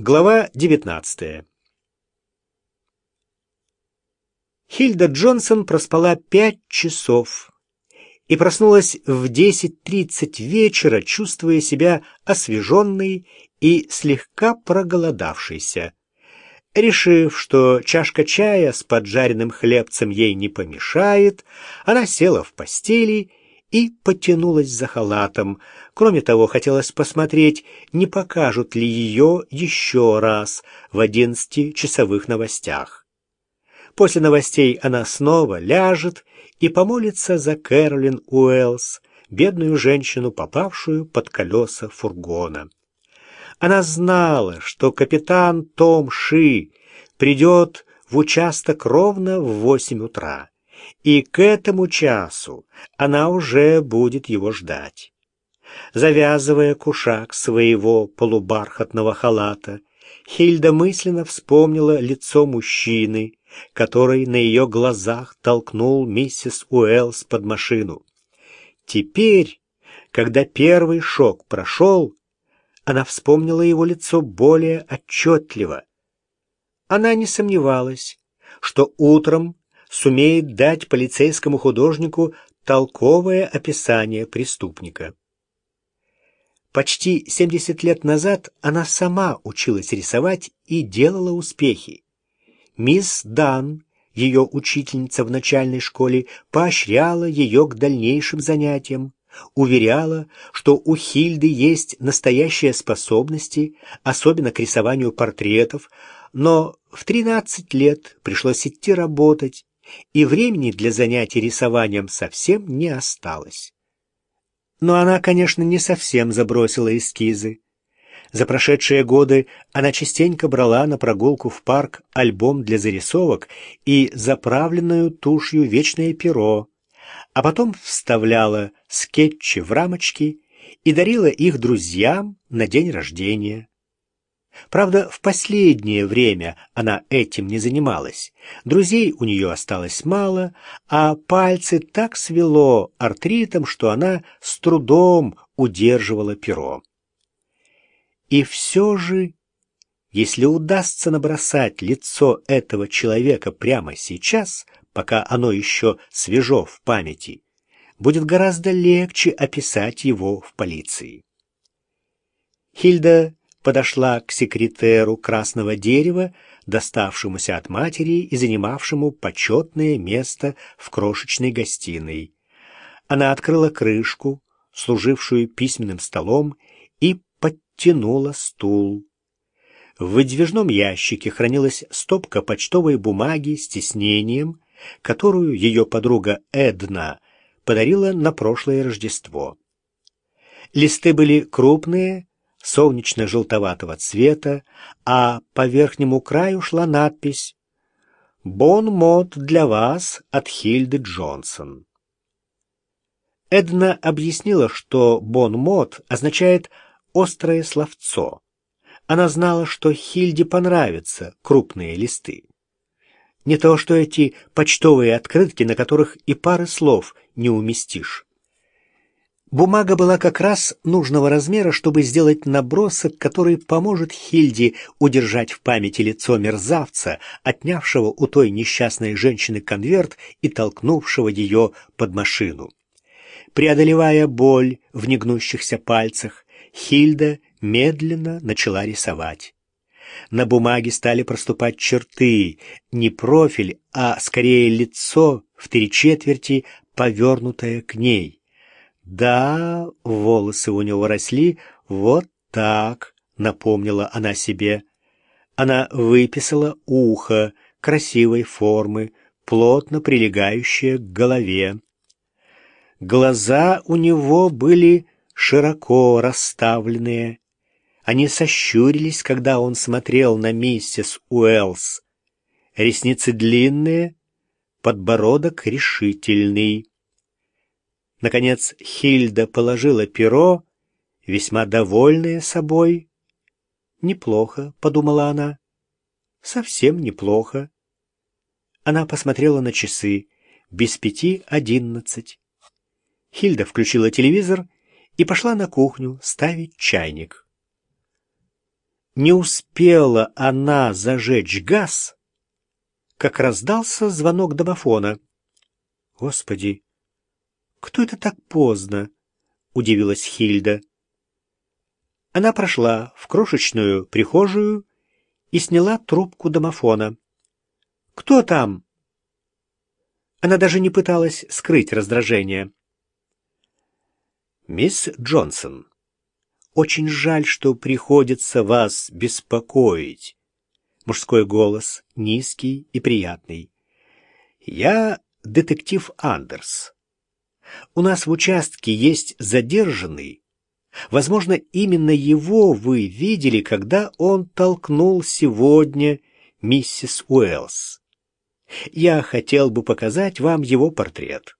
Глава 19 Хильда Джонсон проспала пять часов и проснулась в 10.30 вечера, чувствуя себя освеженной и слегка проголодавшейся. Решив, что чашка чая с поджаренным хлебцем ей не помешает, она села в постели и потянулась за халатом. Кроме того, хотелось посмотреть, не покажут ли ее еще раз в одиннадцатичасовых новостях. После новостей она снова ляжет и помолится за Кэролин Уэллс, бедную женщину, попавшую под колеса фургона. Она знала, что капитан Том Ши придет в участок ровно в восемь утра и к этому часу она уже будет его ждать. Завязывая кушак своего полубархатного халата, Хильда мысленно вспомнила лицо мужчины, который на ее глазах толкнул миссис Уэллс под машину. Теперь, когда первый шок прошел, она вспомнила его лицо более отчетливо. Она не сомневалась, что утром сумеет дать полицейскому художнику толковое описание преступника. Почти 70 лет назад она сама училась рисовать и делала успехи. Мисс Дан, ее учительница в начальной школе, поощряла ее к дальнейшим занятиям, уверяла, что у Хильды есть настоящие способности, особенно к рисованию портретов, но в 13 лет пришлось идти работать, и времени для занятий рисованием совсем не осталось. Но она, конечно, не совсем забросила эскизы. За прошедшие годы она частенько брала на прогулку в парк альбом для зарисовок и заправленную тушью вечное перо, а потом вставляла скетчи в рамочки и дарила их друзьям на день рождения. Правда, в последнее время она этим не занималась. Друзей у нее осталось мало, а пальцы так свело артритом, что она с трудом удерживала перо. И все же, если удастся набросать лицо этого человека прямо сейчас, пока оно еще свежо в памяти, будет гораздо легче описать его в полиции. Хильда подошла к секретеру красного дерева, доставшемуся от матери и занимавшему почетное место в крошечной гостиной. Она открыла крышку, служившую письменным столом, и подтянула стул. В выдвижном ящике хранилась стопка почтовой бумаги с тиснением, которую ее подруга Эдна подарила на прошлое Рождество. Листы были крупные, солнечно-желтоватого цвета, а по верхнему краю шла надпись «Бон-мод для вас от Хильды Джонсон». Эдна объяснила, что «бон-мод» означает «острое словцо». Она знала, что Хильде понравятся крупные листы. Не то, что эти почтовые открытки, на которых и пары слов не уместишь. Бумага была как раз нужного размера, чтобы сделать набросок, который поможет Хильде удержать в памяти лицо мерзавца, отнявшего у той несчастной женщины конверт и толкнувшего ее под машину. Преодолевая боль в негнущихся пальцах, Хильда медленно начала рисовать. На бумаге стали проступать черты, не профиль, а скорее лицо в три четверти, повернутое к ней. Да, волосы у него росли вот так, напомнила она себе. Она выписала ухо красивой формы, плотно прилегающее к голове. Глаза у него были широко расставленные. Они сощурились, когда он смотрел на миссис Уэллс. Ресницы длинные, подбородок решительный. Наконец Хильда положила перо, весьма довольная собой. «Неплохо», — подумала она. «Совсем неплохо». Она посмотрела на часы. Без пяти одиннадцать. Хильда включила телевизор и пошла на кухню ставить чайник. Не успела она зажечь газ, как раздался звонок домофона. «Господи, кто это так поздно?» — удивилась Хильда. Она прошла в крошечную прихожую и сняла трубку домофона. «Кто там?» Она даже не пыталась скрыть раздражение. «Мисс Джонсон, очень жаль, что приходится вас беспокоить». Мужской голос, низкий и приятный. «Я детектив Андерс. У нас в участке есть задержанный. Возможно, именно его вы видели, когда он толкнул сегодня миссис Уэллс. Я хотел бы показать вам его портрет.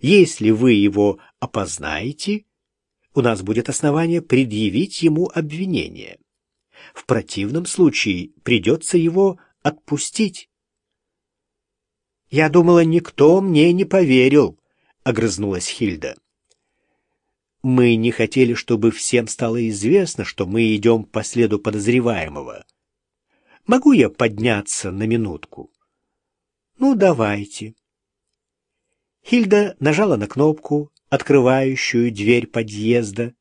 Если вы его опознаете, у нас будет основание предъявить ему обвинение. В противном случае придется его отпустить. «Я думала, никто мне не поверил», — огрызнулась Хильда. «Мы не хотели, чтобы всем стало известно, что мы идем по следу подозреваемого. Могу я подняться на минутку?» «Ну, давайте». Хильда нажала на кнопку, открывающую дверь подъезда.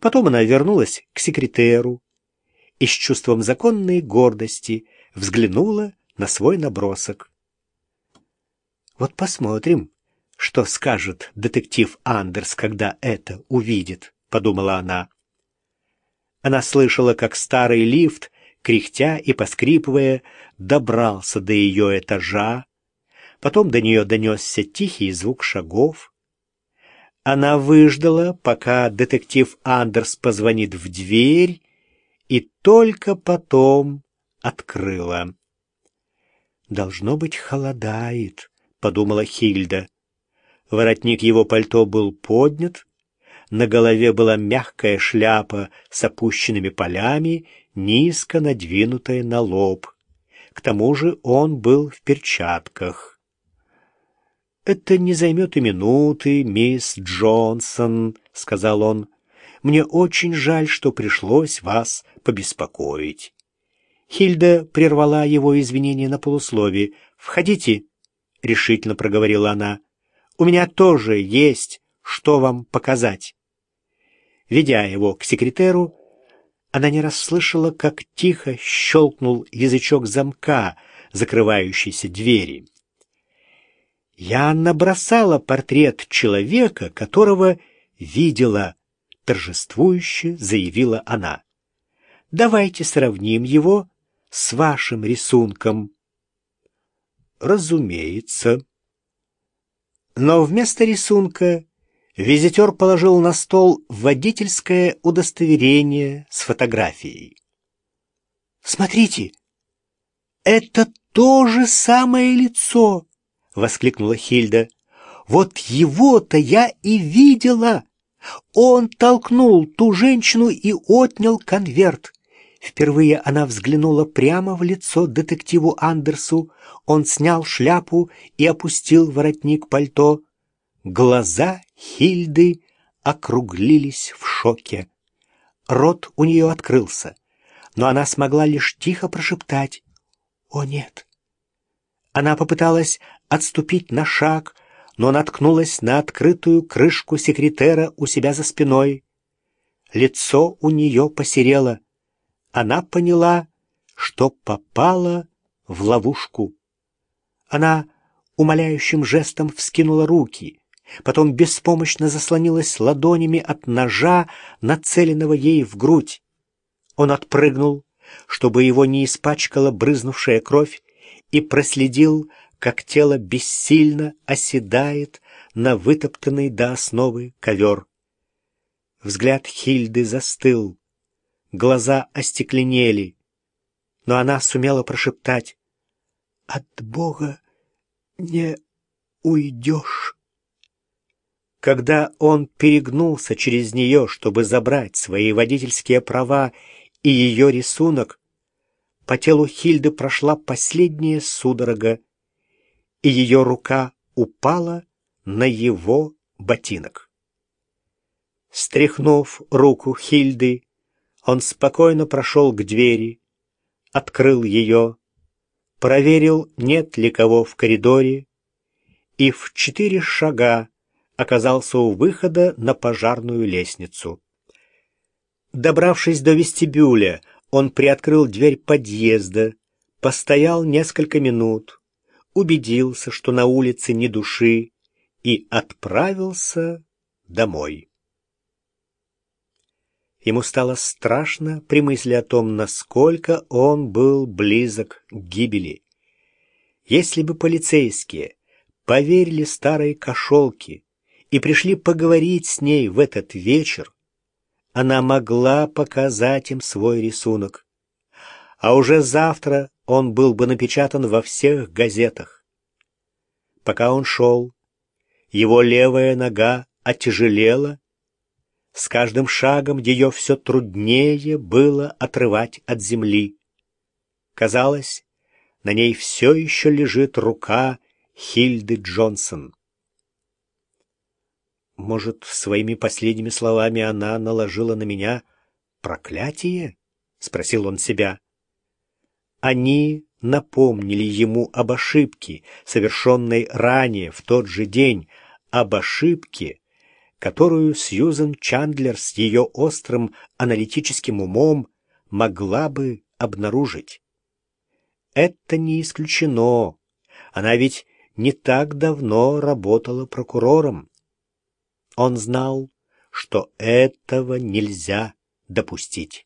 Потом она вернулась к секретеру и с чувством законной гордости взглянула на свой набросок. «Вот посмотрим, что скажет детектив Андерс, когда это увидит», — подумала она. Она слышала, как старый лифт кряхтя и поскрипывая, добрался до ее этажа. Потом до нее донесся тихий звук шагов. Она выждала, пока детектив Андерс позвонит в дверь, и только потом открыла. «Должно быть, холодает», — подумала Хильда. Воротник его пальто был поднят, на голове была мягкая шляпа с опущенными полями, низко надвинутая на лоб. К тому же он был в перчатках. «Это не займет и минуты, мисс Джонсон», — сказал он. «Мне очень жаль, что пришлось вас побеспокоить». Хильда прервала его извинения на полусловие. «Входите», — решительно проговорила она. «У меня тоже есть, что вам показать». Ведя его к секретеру, она не расслышала, как тихо щелкнул язычок замка, закрывающейся двери. «Я набросала портрет человека, которого видела», — торжествующе заявила она. «Давайте сравним его с вашим рисунком». «Разумеется». Но вместо рисунка Визитер положил на стол водительское удостоверение с фотографией. «Смотрите, это то же самое лицо!» — воскликнула Хильда. «Вот его-то я и видела! Он толкнул ту женщину и отнял конверт. Впервые она взглянула прямо в лицо детективу Андерсу. Он снял шляпу и опустил воротник пальто. Глаза Хильды округлились в шоке. Рот у нее открылся, но она смогла лишь тихо прошептать «О, нет!». Она попыталась отступить на шаг, но наткнулась на открытую крышку секретера у себя за спиной. Лицо у нее посерело. Она поняла, что попала в ловушку. Она умоляющим жестом вскинула руки — потом беспомощно заслонилась ладонями от ножа, нацеленного ей в грудь. Он отпрыгнул, чтобы его не испачкала брызнувшая кровь, и проследил, как тело бессильно оседает на вытоптанный до основы ковер. Взгляд Хильды застыл, глаза остекленели, но она сумела прошептать «От Бога не уйдешь». Когда он перегнулся через нее, чтобы забрать свои водительские права и ее рисунок, по телу Хильды прошла последняя судорога, и ее рука упала на его ботинок. Стряхнув руку Хильды, Он спокойно прошел к двери, открыл ее, проверил, нет ли кого в коридоре, и в четыре шага оказался у выхода на пожарную лестницу. Добравшись до вестибюля, он приоткрыл дверь подъезда, постоял несколько минут, убедился, что на улице ни души, и отправился домой. Ему стало страшно при мысли о том, насколько он был близок к гибели. Если бы полицейские поверили старой кошелке и пришли поговорить с ней в этот вечер, она могла показать им свой рисунок. А уже завтра он был бы напечатан во всех газетах. Пока он шел, его левая нога отяжелела, с каждым шагом ее все труднее было отрывать от земли. Казалось, на ней все еще лежит рука Хильды Джонсон. Может, своими последними словами она наложила на меня проклятие? — спросил он себя. Они напомнили ему об ошибке, совершенной ранее, в тот же день, об ошибке, которую Сьюзен Чандлер с ее острым аналитическим умом могла бы обнаружить. Это не исключено. Она ведь не так давно работала прокурором. Он знал, что этого нельзя допустить.